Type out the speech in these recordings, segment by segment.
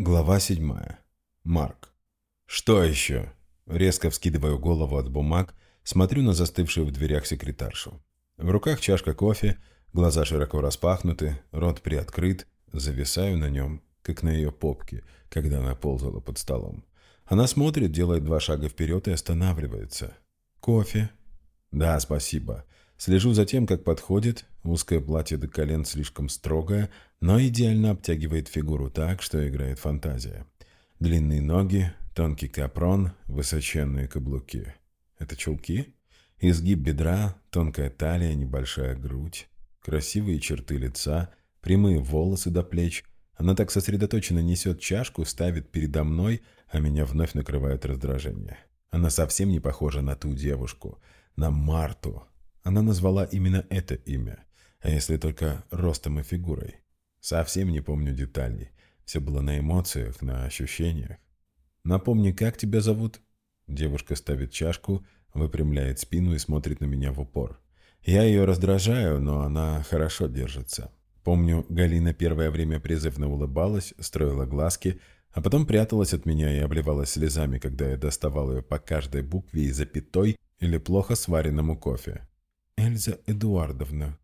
Глава седьмая. Марк. «Что еще?» Резко вскидываю голову от бумаг, смотрю на застывшую в дверях секретаршу. В руках чашка кофе, глаза широко распахнуты, рот приоткрыт, зависаю на нем, как на ее попке, когда она ползала под столом. Она смотрит, делает два шага вперед и останавливается. «Кофе?» «Да, спасибо». Слежу за тем, как подходит. Узкое платье до колен слишком строгое, но идеально обтягивает фигуру так, что играет фантазия. Длинные ноги, тонкий капрон, высоченные каблуки. Это чулки? Изгиб бедра, тонкая талия, небольшая грудь. Красивые черты лица, прямые волосы до плеч. Она так сосредоточенно несет чашку, ставит передо мной, а меня вновь накрывает раздражение. Она совсем не похожа на ту девушку, на Марту. Она назвала именно это имя, а если только ростом и фигурой. Совсем не помню деталей. Все было на эмоциях, на ощущениях. «Напомни, как тебя зовут?» Девушка ставит чашку, выпрямляет спину и смотрит на меня в упор. Я ее раздражаю, но она хорошо держится. Помню, Галина первое время призывно улыбалась, строила глазки, а потом пряталась от меня и обливалась слезами, когда я доставал ее по каждой букве и запятой или плохо сваренному кофе. «Эльза Эдуардовна».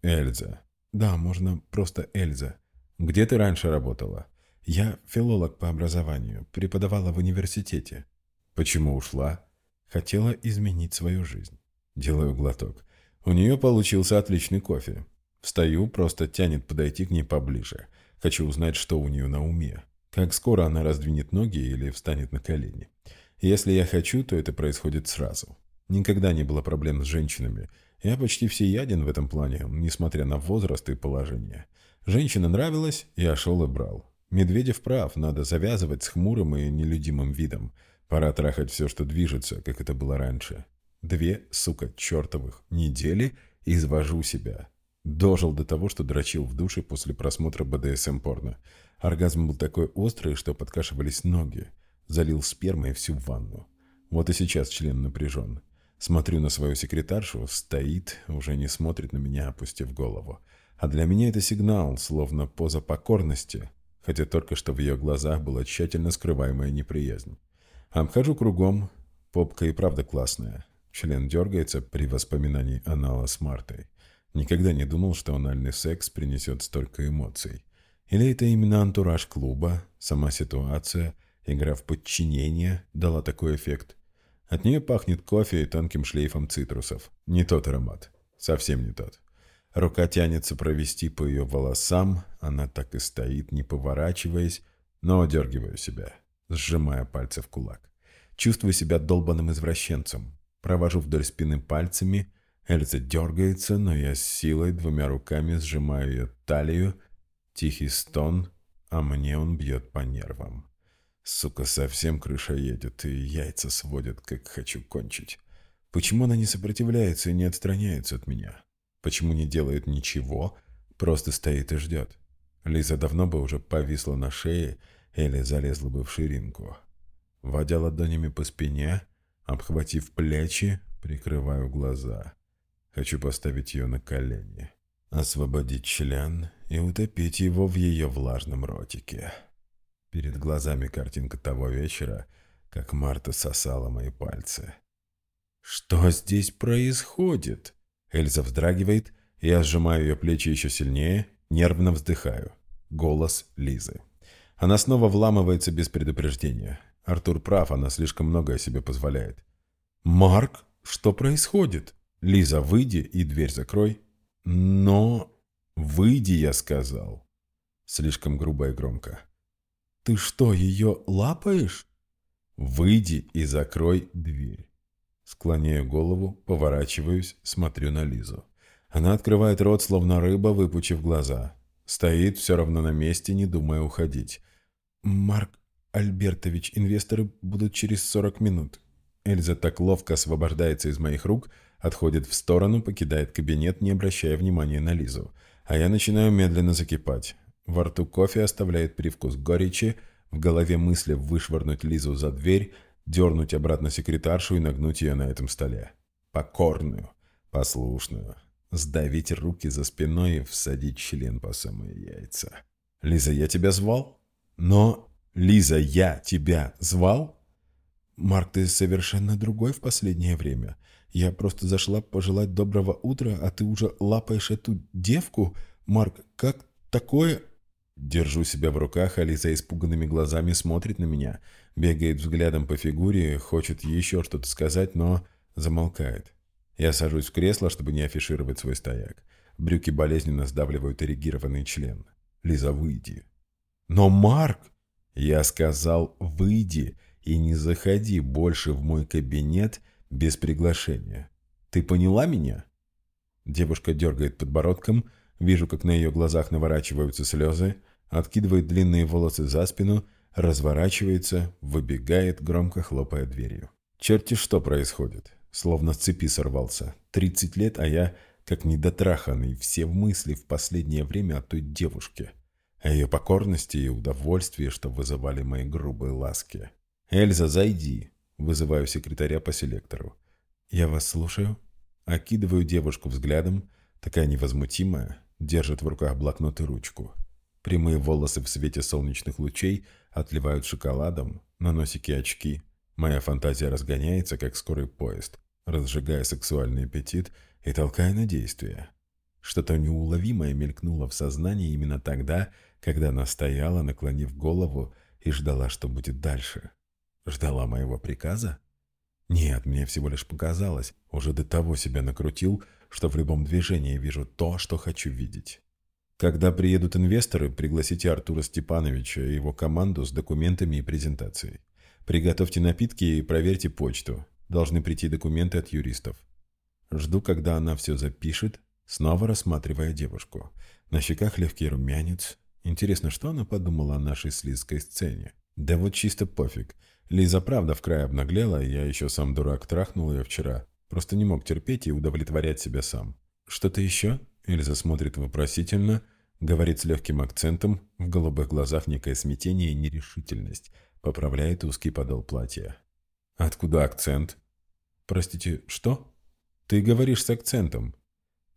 «Эльза». «Да, можно просто Эльза». «Где ты раньше работала?» «Я филолог по образованию, преподавала в университете». «Почему ушла?» «Хотела изменить свою жизнь». Делаю глоток. У нее получился отличный кофе. Встаю, просто тянет подойти к ней поближе. Хочу узнать, что у нее на уме. Как скоро она раздвинет ноги или встанет на колени. Если я хочу, то это происходит сразу. Никогда не было проблем с женщинами. Я почти всеяден в этом плане, несмотря на возраст и положение. Женщина нравилась, я шел и брал. Медведев прав, надо завязывать с хмурым и нелюдимым видом. Пора трахать все, что движется, как это было раньше. Две, сука, чертовых недели извожу себя. Дожил до того, что дрочил в душе после просмотра БДСМ-порно. Оргазм был такой острый, что подкашивались ноги. Залил спермой всю ванну. Вот и сейчас член напряжен. Смотрю на свою секретаршу, стоит, уже не смотрит на меня, опустив голову. А для меня это сигнал, словно поза покорности, хотя только что в ее глазах была тщательно скрываемая неприязнь. Обхожу кругом, попка и правда классная. Член дергается при воспоминании анала с Мартой. Никогда не думал, что анальный секс принесет столько эмоций. Или это именно антураж клуба, сама ситуация, игра в подчинение дала такой эффект. От нее пахнет кофе и тонким шлейфом цитрусов. Не тот аромат. Совсем не тот. Рука тянется провести по ее волосам, она так и стоит, не поворачиваясь, но одергиваю себя, сжимая пальцы в кулак. Чувствую себя долбанным извращенцем. Провожу вдоль спины пальцами, Эльза дергается, но я с силой двумя руками сжимаю ее талию, Тихий стон, а мне он бьет по нервам. Сука, совсем крыша едет, и яйца сводят, как хочу кончить. Почему она не сопротивляется и не отстраняется от меня? Почему не делает ничего, просто стоит и ждет? Лиза давно бы уже повисла на шее или залезла бы в ширинку. Водя ладонями по спине, обхватив плечи, прикрываю глаза. Хочу поставить ее на колени освободить член и утопить его в ее влажном ротике. Перед глазами картинка того вечера, как Марта сосала мои пальцы. «Что здесь происходит?» Эльза вздрагивает, я сжимаю ее плечи еще сильнее, нервно вздыхаю. Голос Лизы. Она снова вламывается без предупреждения. Артур прав, она слишком много о себе позволяет. «Марк, что происходит?» «Лиза, выйди и дверь закрой», но... Выйди, я сказал. Слишком грубо и громко. Ты что, ее лапаешь? Выйди и закрой дверь. Склоняю голову, поворачиваюсь, смотрю на Лизу. Она открывает рот, словно рыба, выпучив глаза. Стоит все равно на месте, не думая уходить. «Марк Альбертович, инвесторы будут через 40 минут». Эльза так ловко освобождается из моих рук, отходит в сторону, покидает кабинет, не обращая внимания на Лизу. А я начинаю медленно закипать. Во рту кофе оставляет привкус горечи, в голове мысли вышвырнуть Лизу за дверь, дернуть обратно секретаршу и нагнуть ее на этом столе. Покорную, послушную. Сдавить руки за спиной и всадить член по самые яйца. «Лиза, я тебя звал?» «Но...» Лиза, я тебя звал?» «Марк, ты совершенно другой в последнее время. Я просто зашла пожелать доброго утра, а ты уже лапаешь эту девку? Марк, как такое...» Держу себя в руках, а Лиза испуганными глазами смотрит на меня, бегает взглядом по фигуре, хочет еще что-то сказать, но замолкает. Я сажусь в кресло, чтобы не афишировать свой стояк. Брюки болезненно сдавливают эрегированный член. «Лиза, выйди». «Но Марк...» Я сказал «выйди» и не заходи больше в мой кабинет без приглашения. Ты поняла меня?» Девушка дергает подбородком, вижу, как на ее глазах наворачиваются слезы, откидывает длинные волосы за спину, разворачивается, выбегает, громко хлопая дверью. Черти что происходит? Словно с цепи сорвался. Тридцать лет, а я как недотраханный, все мысли в последнее время о той девушке о ее покорности и удовольствии, что вызывали мои грубые ласки. «Эльза, зайди!» – вызываю секретаря по селектору. «Я вас слушаю». Окидываю девушку взглядом, такая невозмутимая, держит в руках блокнот и ручку. Прямые волосы в свете солнечных лучей отливают шоколадом, на носике очки. Моя фантазия разгоняется, как скорый поезд, разжигая сексуальный аппетит и толкая на действие. Что-то неуловимое мелькнуло в сознании именно тогда, когда она стояла, наклонив голову, и ждала, что будет дальше. Ждала моего приказа? Нет, мне всего лишь показалось. Уже до того себя накрутил, что в любом движении вижу то, что хочу видеть. Когда приедут инвесторы, пригласите Артура Степановича и его команду с документами и презентацией. Приготовьте напитки и проверьте почту. Должны прийти документы от юристов. Жду, когда она все запишет, снова рассматривая девушку. На щеках легкий румянец, Интересно, что она подумала о нашей слизкой сцене? Да вот чисто пофиг. Лиза правда в край обнаглела, я еще сам дурак трахнул ее вчера. Просто не мог терпеть и удовлетворять себя сам. «Что-то еще?» Эльза смотрит вопросительно, говорит с легким акцентом, в голубых глазах некое смятение и нерешительность, поправляет узкий подол платья. «Откуда акцент?» «Простите, что?» «Ты говоришь с акцентом».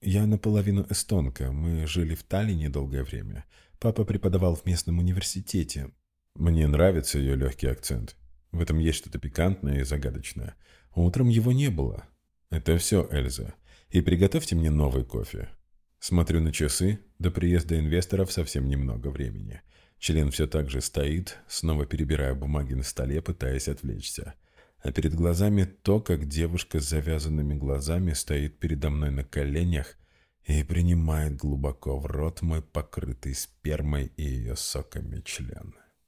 «Я наполовину эстонка, мы жили в Таллине долгое время. Папа преподавал в местном университете. Мне нравится ее легкий акцент. В этом есть что-то пикантное и загадочное. Утром его не было. Это все, Эльза. И приготовьте мне новый кофе. Смотрю на часы. До приезда инвесторов совсем немного времени. Член все так же стоит, снова перебирая бумаги на столе, пытаясь отвлечься. А перед глазами то, как девушка с завязанными глазами стоит передо мной на коленях и принимает глубоко в рот мой покрытый спермой и ее соками член.